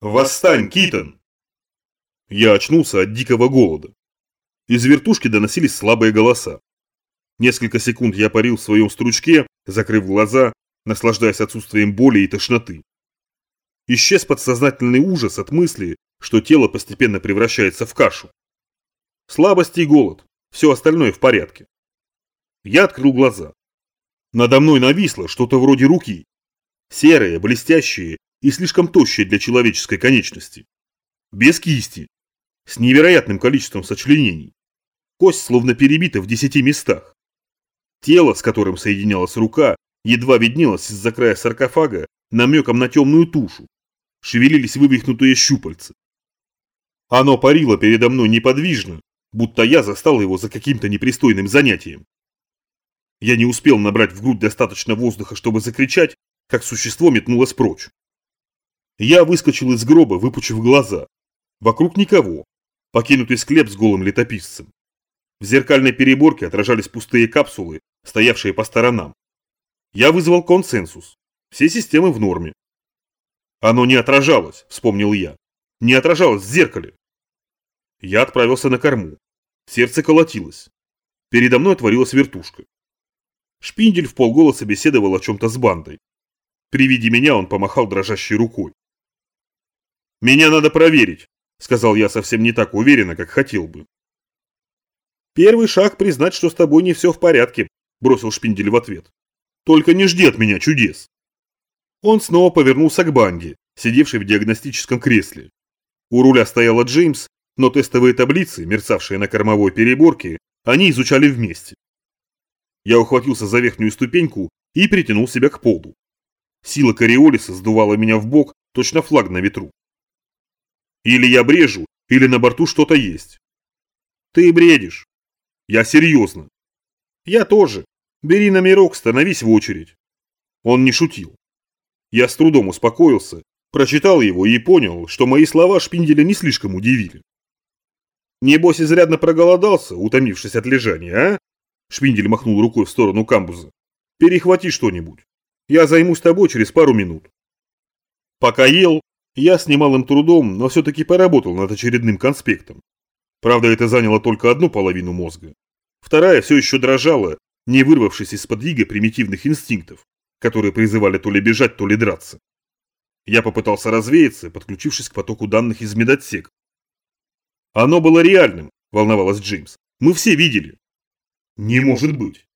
Восстань, Китон! Я очнулся от дикого голода. Из вертушки доносились слабые голоса. Несколько секунд я парил в своем стручке, закрыв глаза, наслаждаясь отсутствием боли и тошноты. Исчез подсознательный ужас от мысли, что тело постепенно превращается в кашу. Слабость и голод, все остальное в порядке. Я открыл глаза. Надо мной нависло что-то вроде руки. Серые, блестящие и слишком тощие для человеческой конечности. Без кисти. С невероятным количеством сочленений. Кость словно перебита в десяти местах. Тело, с которым соединялась рука, едва виднелось из-за края саркофага намеком на темную тушу. Шевелились вывихнутые щупальца. Оно парило передо мной неподвижно, будто я застал его за каким-то непристойным занятием. Я не успел набрать в грудь достаточно воздуха, чтобы закричать, как существо метнулось прочь. Я выскочил из гроба, выпучив глаза. Вокруг никого. Покинутый склеп с голым летописцем. В зеркальной переборке отражались пустые капсулы, стоявшие по сторонам. Я вызвал консенсус. Все системы в норме. Оно не отражалось, вспомнил я. Не отражалось в зеркале. Я отправился на корму. Сердце колотилось. Передо мной отворилась вертушка. Шпиндель в полголоса беседовал о чем-то с бандой. При виде меня он помахал дрожащей рукой. «Меня надо проверить», — сказал я совсем не так уверенно, как хотел бы. «Первый шаг признать, что с тобой не все в порядке», — бросил Шпиндель в ответ. «Только не жди от меня чудес». Он снова повернулся к банде, сидевшей в диагностическом кресле. У руля стояла Джеймс, но тестовые таблицы, мерцавшие на кормовой переборке, они изучали вместе. Я ухватился за верхнюю ступеньку и притянул себя к полу. Сила Кориолиса сдувала меня в бок, точно флаг на ветру. Или я брежу, или на борту что-то есть. Ты бредишь. Я серьезно. Я тоже. Бери номерок, становись в очередь. Он не шутил. Я с трудом успокоился, прочитал его и понял, что мои слова Шпинделя не слишком удивили. Небось, изрядно проголодался, утомившись от лежания, а? Шпиндель махнул рукой в сторону камбуза. Перехвати что-нибудь. Я займусь тобой через пару минут. Пока ел, я с немалым трудом, но все-таки поработал над очередным конспектом. Правда, это заняло только одну половину мозга. Вторая все еще дрожала, не вырвавшись из-под ига примитивных инстинктов, которые призывали то ли бежать, то ли драться. Я попытался развеяться, подключившись к потоку данных из медотсека. Оно было реальным, волновалась Джеймс. Мы все видели. Не может быть.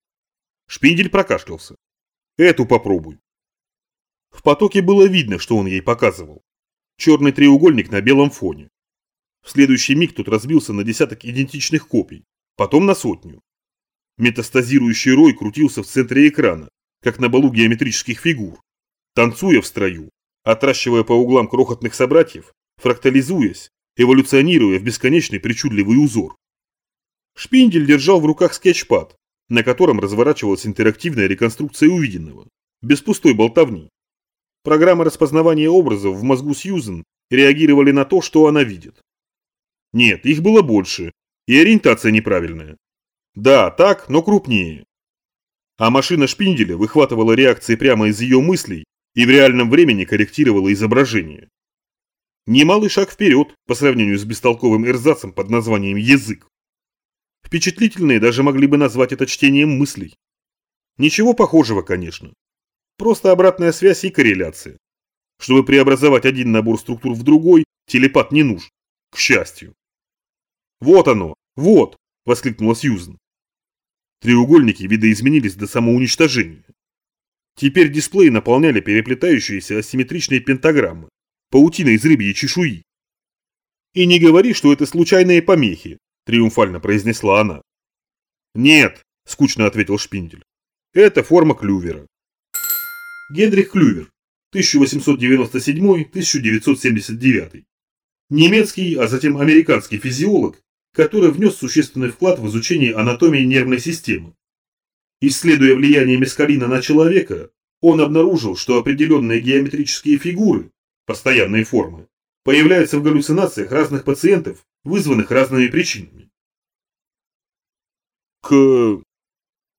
Шпиндель прокашлялся. Эту попробуй. В потоке было видно, что он ей показывал. Черный треугольник на белом фоне. В следующий миг тут разбился на десяток идентичных копий, потом на сотню. Метастазирующий рой крутился в центре экрана, как на балу геометрических фигур, танцуя в строю, отращивая по углам крохотных собратьев, фрактализуясь, эволюционируя в бесконечный причудливый узор. Шпиндель держал в руках скетчпад, на котором разворачивалась интерактивная реконструкция увиденного, без пустой болтовни. Программы распознавания образов в мозгу Сьюзен реагировали на то, что она видит. Нет, их было больше, и ориентация неправильная. Да, так, но крупнее. А машина Шпинделя выхватывала реакции прямо из ее мыслей и в реальном времени корректировала изображение. Немалый шаг вперед по сравнению с бестолковым эрзацем под названием «язык». Впечатлительные даже могли бы назвать это чтением мыслей. Ничего похожего, конечно. Просто обратная связь и корреляция. Чтобы преобразовать один набор структур в другой, телепат не нужен. К счастью. «Вот оно! Вот!» – воскликнула Сьюзен. Треугольники видоизменились до самоуничтожения. Теперь дисплей наполняли переплетающиеся асимметричные пентаграммы, паутина из рыбьей чешуи. «И не говори, что это случайные помехи», – триумфально произнесла она. «Нет», – скучно ответил Шпиндель. «Это форма клювера». Генрих Клювер, 1897-1979. Немецкий, а затем американский физиолог, который внес существенный вклад в изучение анатомии нервной системы. Исследуя влияние мескалина на человека, он обнаружил, что определенные геометрические фигуры, постоянные формы, появляются в галлюцинациях разных пациентов, вызванных разными причинами. К...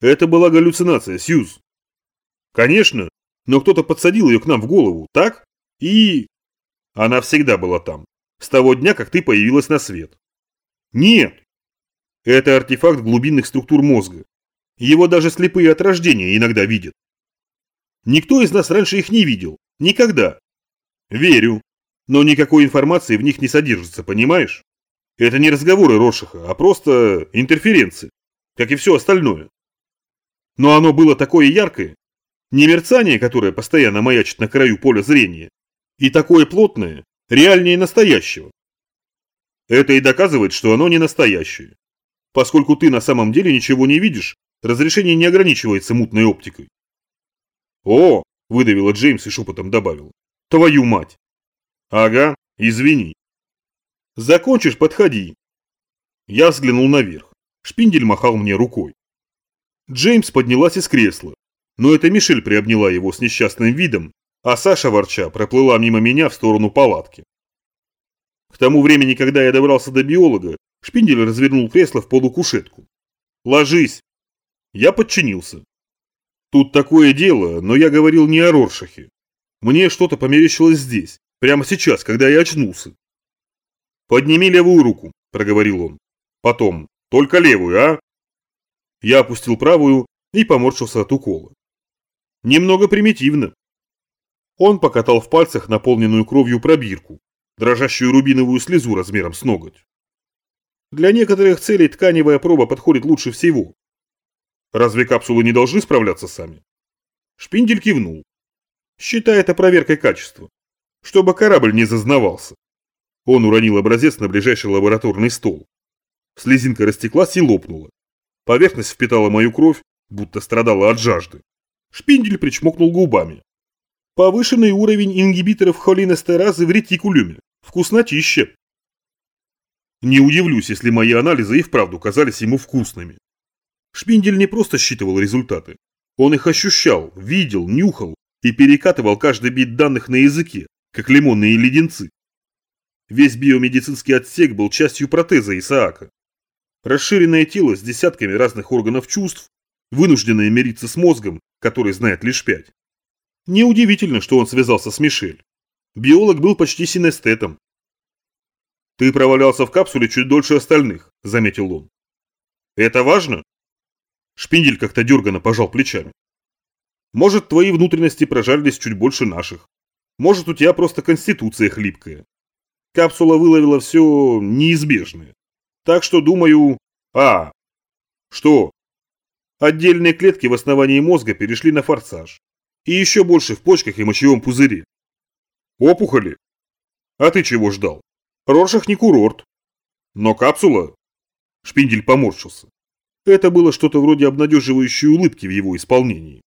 Это была галлюцинация, Сьюз. Конечно, но кто-то подсадил ее к нам в голову, так? И... Она всегда была там. С того дня, как ты появилась на свет. Нет. Это артефакт глубинных структур мозга. Его даже слепые от рождения иногда видят. Никто из нас раньше их не видел. Никогда. Верю. Но никакой информации в них не содержится, понимаешь? Это не разговоры Рошиха, а просто интерференции, как и все остальное. Но оно было такое яркое, не мерцание, которое постоянно маячит на краю поля зрения, и такое плотное, реальнее настоящего. Это и доказывает, что оно не настоящее. Поскольку ты на самом деле ничего не видишь, разрешение не ограничивается мутной оптикой. «О!» – выдавила Джеймс и шепотом добавил. «Твою мать!» «Ага, извини». «Закончишь, подходи». Я взглянул наверх. Шпиндель махал мне рукой. Джеймс поднялась из кресла, но это Мишель приобняла его с несчастным видом, а Саша, ворча, проплыла мимо меня в сторону палатки. К тому времени, когда я добрался до биолога, Шпиндель развернул кресло в полукушетку. «Ложись!» Я подчинился. Тут такое дело, но я говорил не о Роршахе. Мне что-то померещилось здесь, прямо сейчас, когда я очнулся. «Подними левую руку», – проговорил он. Потом, «Только левую, а?» Я опустил правую и поморщился от укола. Немного примитивно. Он покатал в пальцах наполненную кровью пробирку, дрожащую рубиновую слезу размером с ноготь. Для некоторых целей тканевая проба подходит лучше всего. Разве капсулы не должны справляться сами? Шпиндель кивнул. Считай это проверкой качества. Чтобы корабль не зазнавался. Он уронил образец на ближайший лабораторный стол. Слезинка растеклась и лопнула. Поверхность впитала мою кровь, будто страдала от жажды. Шпиндель причмокнул губами. Повышенный уровень ингибиторов холинестеразы в ретикулюме. Вкуснотища. Не удивлюсь, если мои анализы и вправду казались ему вкусными. Шпиндель не просто считывал результаты. Он их ощущал, видел, нюхал и перекатывал каждый бит данных на языке, как лимонные леденцы. Весь биомедицинский отсек был частью протеза Исаака. Расширенное тело с десятками разных органов чувств, вынужденное мириться с мозгом, который знает лишь пять. Неудивительно, что он связался с Мишель. Биолог был почти синестетом. «Ты провалялся в капсуле чуть дольше остальных», – заметил он. «Это важно?» Шпиндель как-то дерганно пожал плечами. Может, твои внутренности прожарились чуть больше наших. Может, у тебя просто конституция хлипкая. Капсула выловила все неизбежное. Так что, думаю... А, что? Отдельные клетки в основании мозга перешли на форсаж. И еще больше в почках и мочевом пузыре. Опухоли? А ты чего ждал? Роршах не курорт. Но капсула... Шпиндель поморщился. Это было что-то вроде обнадеживающей улыбки в его исполнении.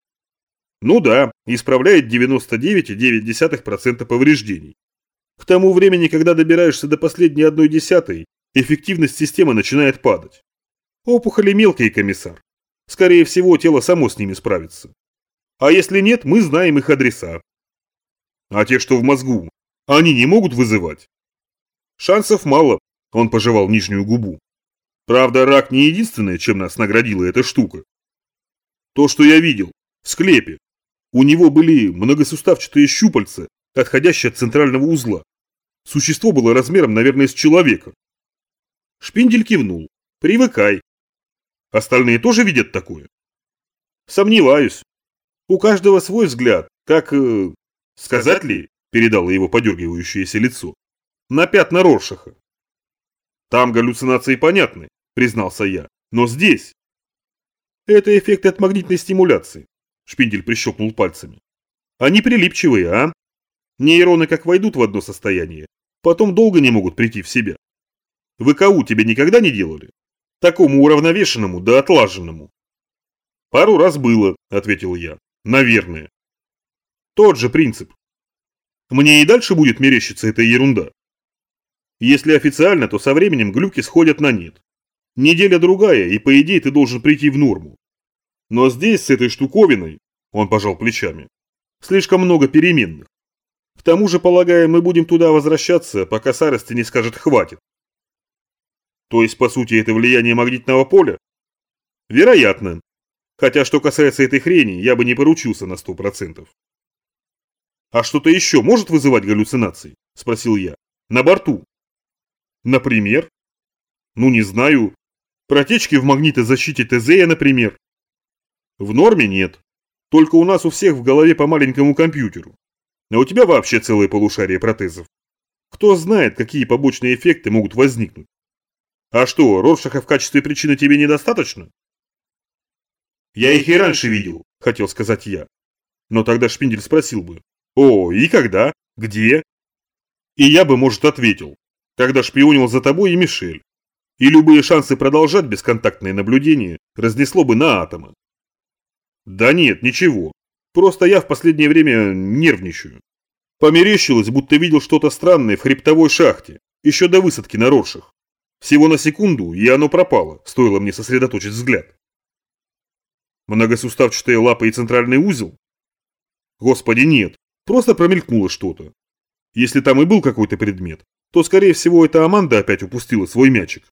Ну да, исправляет 99,9% повреждений. К тому времени, когда добираешься до последней одной десятой, эффективность системы начинает падать. Опухоли мелкие, комиссар. Скорее всего, тело само с ними справится. А если нет, мы знаем их адреса. А те, что в мозгу, они не могут вызывать? Шансов мало, он пожевал нижнюю губу. Правда, рак не единственное, чем нас наградила эта штука. То, что я видел, в склепе. У него были многосуставчатые щупальца, отходящие от центрального узла. Существо было размером, наверное, с человека. Шпиндель кивнул. Привыкай. Остальные тоже видят такое? Сомневаюсь. У каждого свой взгляд, как... Э, сказать ли, передало его подергивающееся лицо. На пятна Роршаха. Там галлюцинации понятны, признался я. Но здесь... Это эффект от магнитной стимуляции. Шпиндель прищелкнул пальцами. Они прилипчивые, а? Нейроны как войдут в одно состояние, потом долго не могут прийти в себя. ВКУ тебе никогда не делали? Такому уравновешенному да отлаженному. Пару раз было, ответил я. Наверное. Тот же принцип. Мне и дальше будет мерещиться эта ерунда. Если официально, то со временем глюки сходят на нет. Неделя другая, и по идее ты должен прийти в норму. Но здесь с этой штуковиной, он пожал плечами, слишком много переменных. К тому же, полагаю, мы будем туда возвращаться, пока Сарости не скажет «хватит». То есть, по сути, это влияние магнитного поля? Вероятно. Хотя, что касается этой хрени, я бы не поручился на сто процентов. А что-то еще может вызывать галлюцинации? Спросил я. На борту. Например? Ну не знаю. Протечки в магнитозащите ТЗ, например. В норме нет. Только у нас у всех в голове по маленькому компьютеру. А у тебя вообще целое полушарие протезов. Кто знает, какие побочные эффекты могут возникнуть. А что, Роршаха в качестве причины тебе недостаточно? Я их и раньше видел, хотел сказать я. Но тогда Шпиндель спросил бы. О, и когда? Где? И я бы, может, ответил. Когда шпионил за тобой и Мишель. И любые шансы продолжать бесконтактное наблюдение разнесло бы на атомы. Да нет, ничего. Просто я в последнее время нервничаю. Померещилось, будто видел что-то странное в хребтовой шахте, еще до высадки на Роршах. Всего на секунду, и оно пропало, стоило мне сосредоточить взгляд. Многосуставчатые лапы и центральный узел? Господи, нет, просто промелькнуло что-то. Если там и был какой-то предмет, то, скорее всего, эта Аманда опять упустила свой мячик.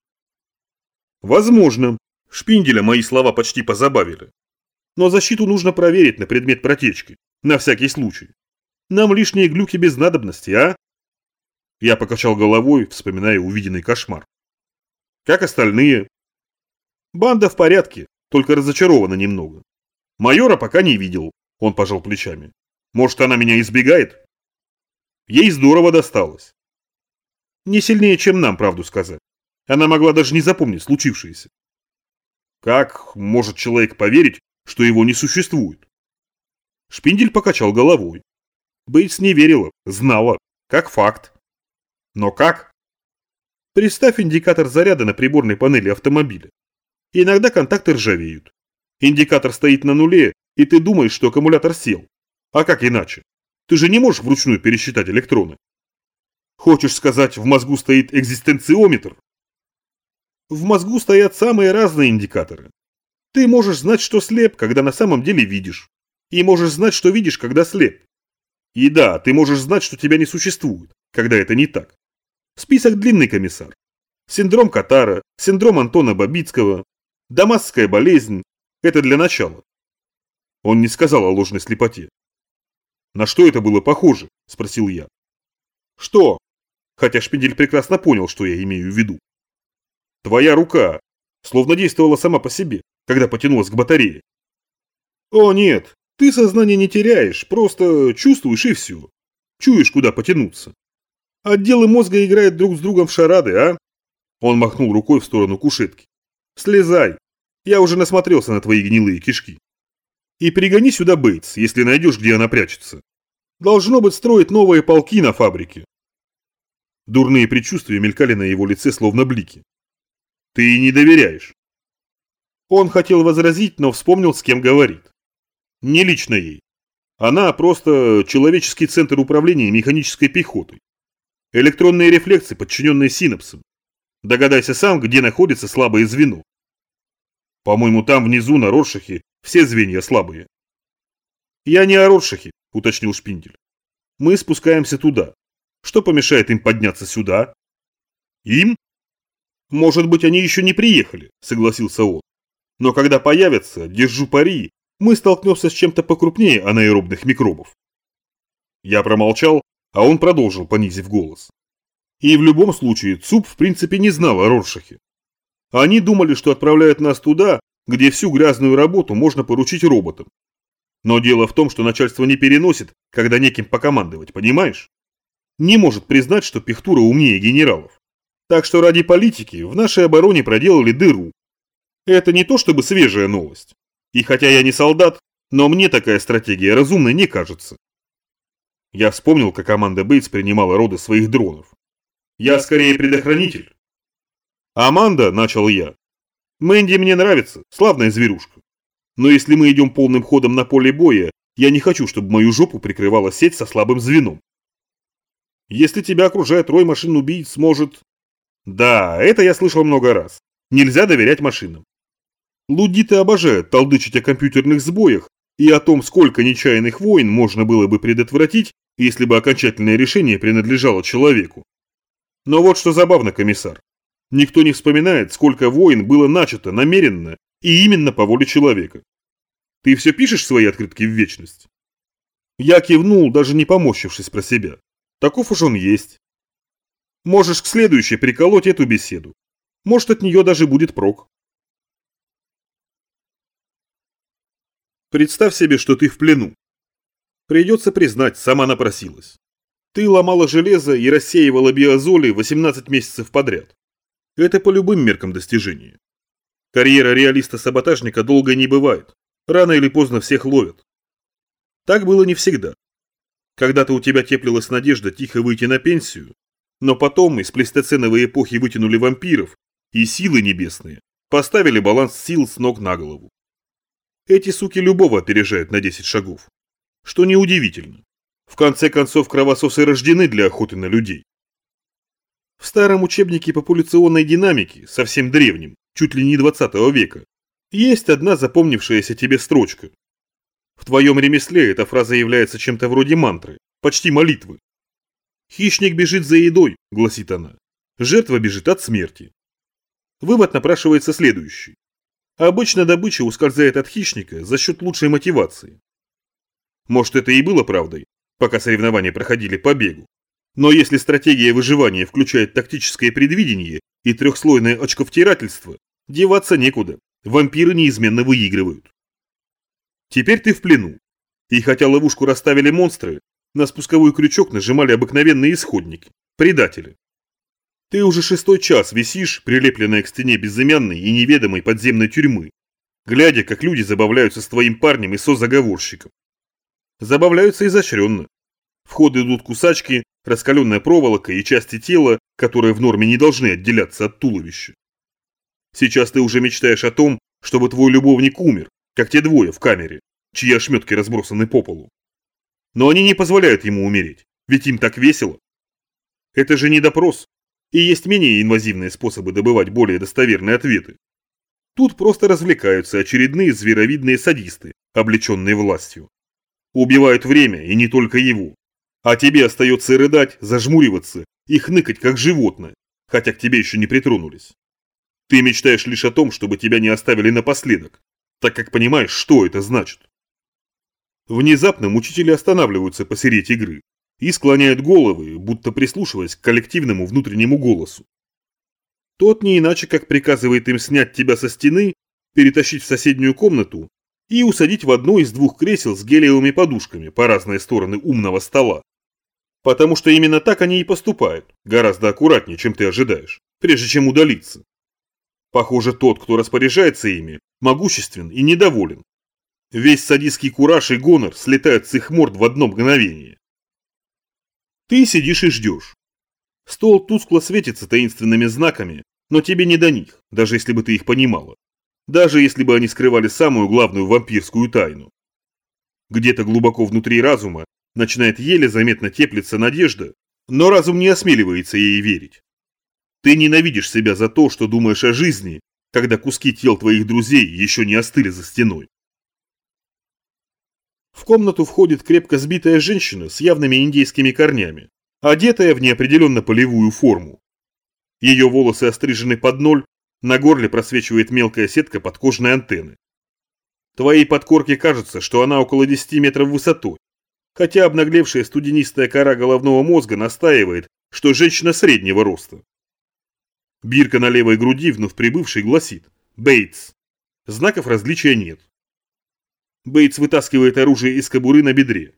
Возможно. Шпинделя мои слова почти позабавили. Но защиту нужно проверить на предмет протечки, на всякий случай. Нам лишние глюки без надобности, а? Я покачал головой, вспоминая увиденный кошмар. Как остальные? Банда в порядке, только разочарована немного. Майора пока не видел, он пожал плечами. Может, она меня избегает? Ей здорово досталось. Не сильнее, чем нам, правду сказать. Она могла даже не запомнить случившееся. Как может человек поверить, что его не существует? Шпиндель покачал головой. Бейтс не верила, знала, как факт. Но как? Представь индикатор заряда на приборной панели автомобиля. Иногда контакты ржавеют. Индикатор стоит на нуле, и ты думаешь, что аккумулятор сел. А как иначе? Ты же не можешь вручную пересчитать электроны. Хочешь сказать, в мозгу стоит экзистенциометр? В мозгу стоят самые разные индикаторы. Ты можешь знать, что слеп, когда на самом деле видишь. И можешь знать, что видишь, когда слеп. И да, ты можешь знать, что тебя не существует, когда это не так. Список длинный, комиссар. Синдром Катара, синдром Антона Бабицкого, дамасская болезнь. Это для начала. Он не сказал о ложной слепоте. На что это было похоже? Спросил я. Что? Хотя Шпиндель прекрасно понял, что я имею в виду. Твоя рука, словно действовала сама по себе, когда потянулась к батарее. О нет, ты сознание не теряешь, просто чувствуешь и все. Чуешь, куда потянуться. Отделы мозга играют друг с другом в шарады, а? Он махнул рукой в сторону кушетки. Слезай. Я уже насмотрелся на твои гнилые кишки. И пригони сюда Бейтс, если найдешь, где она прячется. Должно быть строить новые полки на фабрике. Дурные предчувствия мелькали на его лице, словно блики. Ты не доверяешь. Он хотел возразить, но вспомнил, с кем говорит. Не лично ей. Она просто человеческий центр управления механической пехотой. Электронные рефлексы, подчиненные синапсам. Догадайся сам, где находится слабое звено. По-моему, там внизу на Роршахе все звенья слабые. Я не о Роршахе, уточнил Шпиндель. Мы спускаемся туда. Что помешает им подняться сюда? Им? Может быть, они еще не приехали, согласился он. Но когда появятся, держу пари, мы столкнемся с чем-то покрупнее анаэробных микробов. Я промолчал, а он продолжил, понизив голос. И в любом случае ЦУП в принципе не знал о Роршахе. Они думали, что отправляют нас туда, где всю грязную работу можно поручить роботам. Но дело в том, что начальство не переносит, когда неким покомандовать, понимаешь? Не может признать, что Пехтура умнее генералов. Так что ради политики в нашей обороне проделали дыру. Это не то чтобы свежая новость. И хотя я не солдат, но мне такая стратегия разумной не кажется. Я вспомнил, как команда Бейтс принимала роды своих дронов. Я скорее предохранитель. Аманда, начал я. Мэнди мне нравится, славная зверушка. Но если мы идем полным ходом на поле боя, я не хочу, чтобы мою жопу прикрывала сеть со слабым звеном. Если тебя окружает рой машин-убийц, может... Да, это я слышал много раз. Нельзя доверять машинам. Лудиты обожают толдычить о компьютерных сбоях и о том, сколько нечаянных войн можно было бы предотвратить, если бы окончательное решение принадлежало человеку. Но вот что забавно, комиссар. Никто не вспоминает, сколько войн было начато намеренно и именно по воле человека. Ты все пишешь свои открытки в вечность? Я кивнул, даже не помощившись про себя. Таков уж он есть. Можешь к следующей приколоть эту беседу. Может, от нее даже будет прок. Представь себе, что ты в плену. Придется признать, сама напросилась. Ты ломала железо и рассеивала биозоли 18 месяцев подряд. Это по любым меркам достижение. Карьера реалиста-саботажника долго не бывает. Рано или поздно всех ловят. Так было не всегда. Когда-то у тебя теплилась надежда тихо выйти на пенсию, но потом из плейстоценовой эпохи вытянули вампиров, и силы небесные поставили баланс сил с ног на голову. Эти суки любого опережают на 10 шагов. Что неудивительно. В конце концов, кровососы рождены для охоты на людей. В старом учебнике популяционной динамики, совсем древнем, чуть ли не 20 века, есть одна запомнившаяся тебе строчка. В твоем ремесле эта фраза является чем-то вроде мантры, почти молитвы. «Хищник бежит за едой», – гласит она. «Жертва бежит от смерти». Вывод напрашивается следующий. Обычно добыча ускользает от хищника за счет лучшей мотивации. Может это и было правдой, пока соревнования проходили по бегу. Но если стратегия выживания включает тактическое предвидение и трехслойное очковтирательство, деваться некуда, вампиры неизменно выигрывают. Теперь ты в плену. И хотя ловушку расставили монстры, на спусковой крючок нажимали обыкновенные исходники, предатели. Ты уже шестой час висишь, прилепленная к стене безымянной и неведомой подземной тюрьмы, глядя, как люди забавляются с твоим парнем и созаговорщиком. Забавляются изощренно. В ход идут кусачки, раскаленная проволока и части тела, которые в норме не должны отделяться от туловища. Сейчас ты уже мечтаешь о том, чтобы твой любовник умер, как те двое в камере, чьи ошметки разбросаны по полу. Но они не позволяют ему умереть, ведь им так весело. Это же не допрос, и есть менее инвазивные способы добывать более достоверные ответы. Тут просто развлекаются очередные зверовидные садисты, облеченные властью. Убивают время, и не только его. А тебе остается рыдать, зажмуриваться и хныкать, как животное, хотя к тебе еще не притронулись. Ты мечтаешь лишь о том, чтобы тебя не оставили напоследок, так как понимаешь, что это значит. Внезапно мучители останавливаются посередине игры и склоняют головы, будто прислушиваясь к коллективному внутреннему голосу. Тот не иначе как приказывает им снять тебя со стены, перетащить в соседнюю комнату и усадить в одно из двух кресел с гелиевыми подушками по разные стороны умного стола. Потому что именно так они и поступают, гораздо аккуратнее, чем ты ожидаешь, прежде чем удалиться. Похоже, тот, кто распоряжается ими, могуществен и недоволен. Весь садистский кураж и гонор слетают с их морд в одно мгновение. Ты сидишь и ждешь. Стол тускло светится таинственными знаками, но тебе не до них, даже если бы ты их понимала. Даже если бы они скрывали самую главную вампирскую тайну. Где-то глубоко внутри разума начинает еле заметно теплиться надежда, но разум не осмеливается ей верить. Ты ненавидишь себя за то, что думаешь о жизни, когда куски тел твоих друзей еще не остыли за стеной. В комнату входит крепко сбитая женщина с явными индейскими корнями, одетая в неопределенно полевую форму. Ее волосы острижены под ноль, на горле просвечивает мелкая сетка подкожной антенны. Твоей подкорке кажется, что она около 10 метров высотой, хотя обнаглевшая студенистая кора головного мозга настаивает, что женщина среднего роста. Бирка на левой груди вновь прибывший гласит «Бейтс». Знаков различия нет. Бейтс вытаскивает оружие из кобуры на бедре.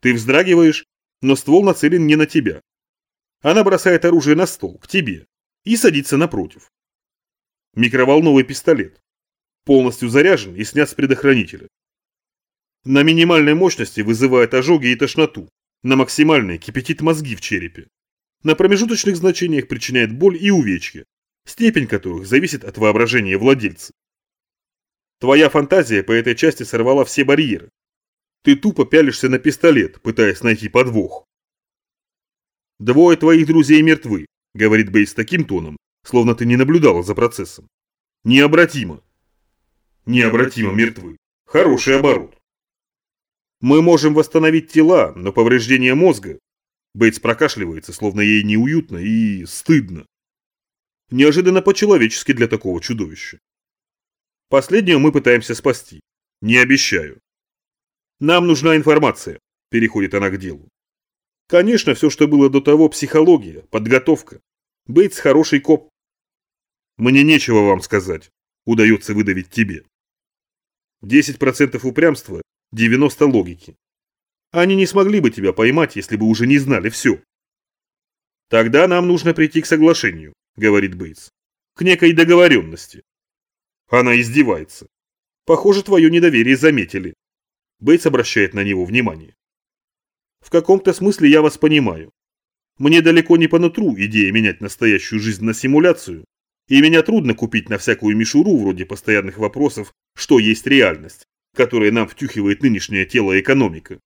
Ты вздрагиваешь, но ствол нацелен не на тебя. Она бросает оружие на стол, к тебе, и садится напротив. Микроволновый пистолет. Полностью заряжен и снят с предохранителя. На минимальной мощности вызывает ожоги и тошноту, на максимальной кипятит мозги в черепе. На промежуточных значениях причиняет боль и увечья, степень которых зависит от воображения владельца. Твоя фантазия по этой части сорвала все барьеры. Ты тупо пялишься на пистолет, пытаясь найти подвох. «Двое твоих друзей мертвы», — говорит Бейс таким тоном, словно ты не наблюдала за процессом. «Необратимо». «Необратимо мертвы». Хороший оборот. Мы можем восстановить тела, но повреждение мозга... Бейтс прокашливается, словно ей неуютно и стыдно. Неожиданно по-человечески для такого чудовища. Последнюю мы пытаемся спасти. Не обещаю. Нам нужна информация, переходит она к делу. Конечно, все, что было до того, психология, подготовка. Бейтс хороший коп. Мне нечего вам сказать, удается выдавить тебе. 10% упрямства, 90 логики. Они не смогли бы тебя поймать, если бы уже не знали все. Тогда нам нужно прийти к соглашению, говорит Бейтс. К некой договоренности. Она издевается. Похоже, твое недоверие заметили. Бейтс обращает на него внимание. В каком-то смысле я вас понимаю. Мне далеко не по нутру идея менять настоящую жизнь на симуляцию, и меня трудно купить на всякую мишуру вроде постоянных вопросов, что есть реальность, которая нам втюхивает нынешнее тело экономика.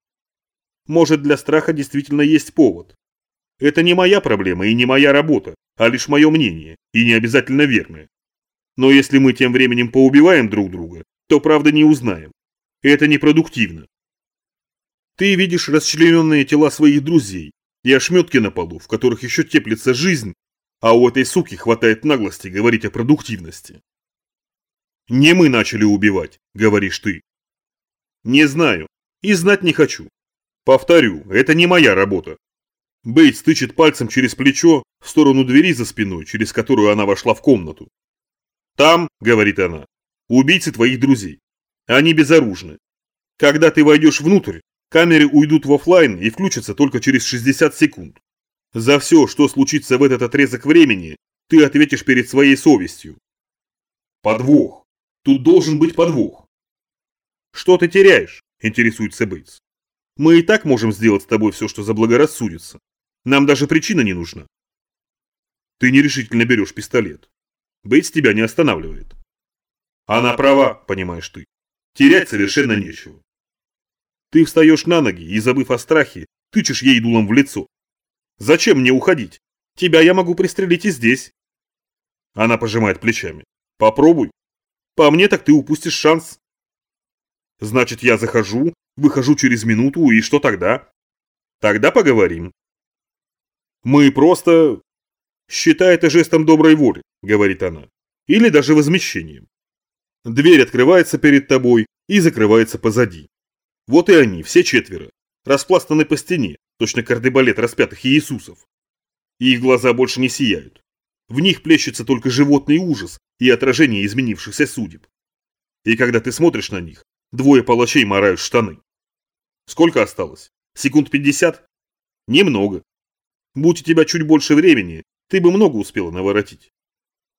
Может, для страха действительно есть повод. Это не моя проблема и не моя работа, а лишь мое мнение, и не обязательно верное. Но если мы тем временем поубиваем друг друга, то правда не узнаем. Это непродуктивно. Ты видишь расчлененные тела своих друзей и ошметки на полу, в которых еще теплится жизнь, а у этой суки хватает наглости говорить о продуктивности. Не мы начали убивать, говоришь ты. Не знаю и знать не хочу. Повторю, это не моя работа. Бейтс тычет пальцем через плечо в сторону двери за спиной, через которую она вошла в комнату. Там, говорит она, убийцы твоих друзей. Они безоружны. Когда ты войдешь внутрь, камеры уйдут в офлайн и включатся только через 60 секунд. За все, что случится в этот отрезок времени, ты ответишь перед своей совестью. Подвох. Тут должен быть подвох. Что ты теряешь? Интересуется Бейтс. Мы и так можем сделать с тобой все, что заблагорассудится. Нам даже причина не нужна. Ты нерешительно берешь пистолет. Бейтс тебя не останавливает. Она права, понимаешь ты. Терять совершенно нечего. Ты встаешь на ноги и, забыв о страхе, тычешь ей дулом в лицо. Зачем мне уходить? Тебя я могу пристрелить и здесь. Она пожимает плечами. Попробуй. По мне так ты упустишь шанс. Значит, я захожу, выхожу через минуту, и что тогда? Тогда поговорим. Мы просто... Считай это жестом доброй воли, говорит она. Или даже возмещением. Дверь открывается перед тобой и закрывается позади. Вот и они, все четверо, распластаны по стене, точно кардебалет распятых Иисусов. И их глаза больше не сияют. В них плещется только животный ужас и отражение изменившихся судеб. И когда ты смотришь на них, двое палачей морают штаны. Сколько осталось? Секунд пятьдесят? Немного. Будь у тебя чуть больше времени, ты бы много успела наворотить.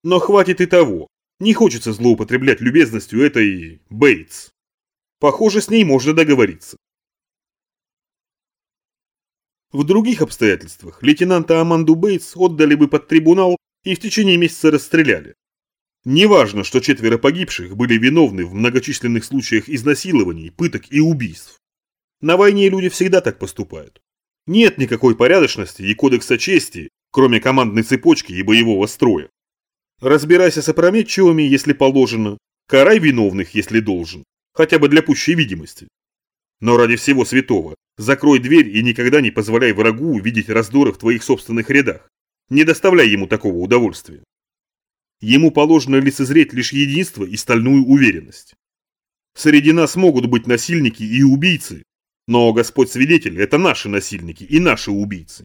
Но хватит и того. Не хочется злоупотреблять любезностью этой... Бейтс. Похоже, с ней можно договориться. В других обстоятельствах лейтенанта Аманду Бейтс отдали бы под трибунал и в течение месяца расстреляли. Неважно, что четверо погибших были виновны в многочисленных случаях изнасилований, пыток и убийств. На войне люди всегда так поступают. Нет никакой порядочности и кодекса чести, кроме командной цепочки и боевого строя. Разбирайся с опрометчивыми, если положено, карай виновных, если должен, хотя бы для пущей видимости. Но ради всего святого, закрой дверь и никогда не позволяй врагу увидеть раздоры в твоих собственных рядах. Не доставляй ему такого удовольствия. Ему положено лицезреть лишь единство и стальную уверенность. Среди нас могут быть насильники и убийцы, но Господь свидетель – это наши насильники и наши убийцы.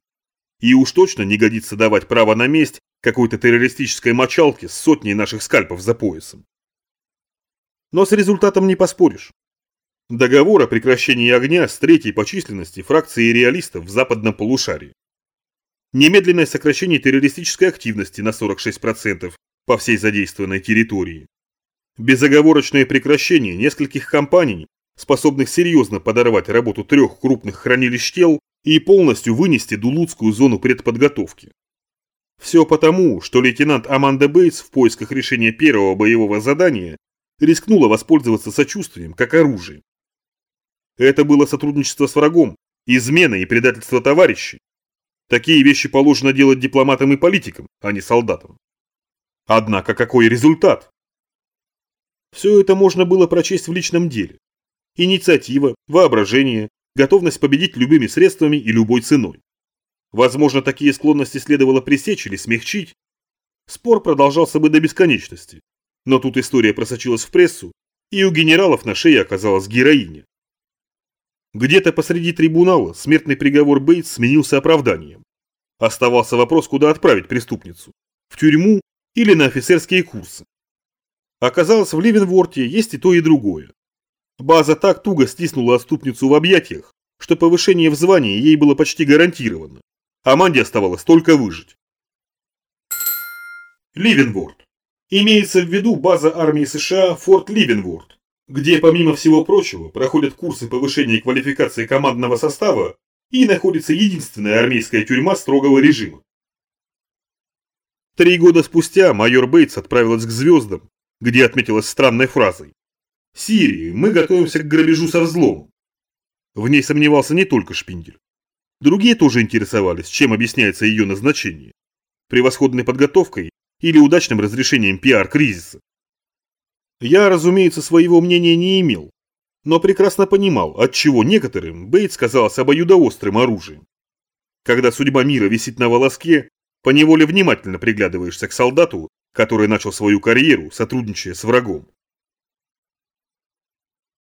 И уж точно не годится давать право на месть какой-то террористической мочалке с сотней наших скальпов за поясом. Но с результатом не поспоришь. Договор о прекращении огня с третьей по численности фракции реалистов в западном полушарии. Немедленное сокращение террористической активности на 46% по всей задействованной территории. Безоговорочное прекращение нескольких компаний, способных серьезно подорвать работу трех крупных хранилищ тел и полностью вынести Дулутскую зону предподготовки. Все потому, что лейтенант Аманда Бейтс в поисках решения первого боевого задания рискнула воспользоваться сочувствием как оружием. Это было сотрудничество с врагом, измена и предательство товарищей. Такие вещи положено делать дипломатам и политикам, а не солдатам. Однако какой результат? Все это можно было прочесть в личном деле. Инициатива, воображение, готовность победить любыми средствами и любой ценой. Возможно, такие склонности следовало пресечь или смягчить. Спор продолжался бы до бесконечности. Но тут история просочилась в прессу, и у генералов на шее оказалась героиня. Где-то посреди трибунала смертный приговор Бейтс сменился оправданием. Оставался вопрос, куда отправить преступницу – в тюрьму или на офицерские курсы. Оказалось, в Ливенворте есть и то, и другое. База так туго стиснула отступницу в объятиях, что повышение в звании ей было почти гарантировано. Аманде оставалось только выжить. Ливенворд. Имеется в виду база армии США Форт Ливенворд, где, помимо всего прочего, проходят курсы повышения квалификации командного состава и находится единственная армейская тюрьма строгого режима. Три года спустя майор Бейтс отправилась к звездам, где отметилась странной фразой. «Сирии, мы готовимся к грабежу со взломом». В ней сомневался не только Шпиндель. Другие тоже интересовались, чем объясняется ее назначение. Превосходной подготовкой или удачным разрешением пиар-кризиса. Я, разумеется, своего мнения не имел, но прекрасно понимал, отчего некоторым Бейтс казалось обоюдоострым оружием. Когда судьба мира висит на волоске, поневоле внимательно приглядываешься к солдату, который начал свою карьеру, сотрудничая с врагом.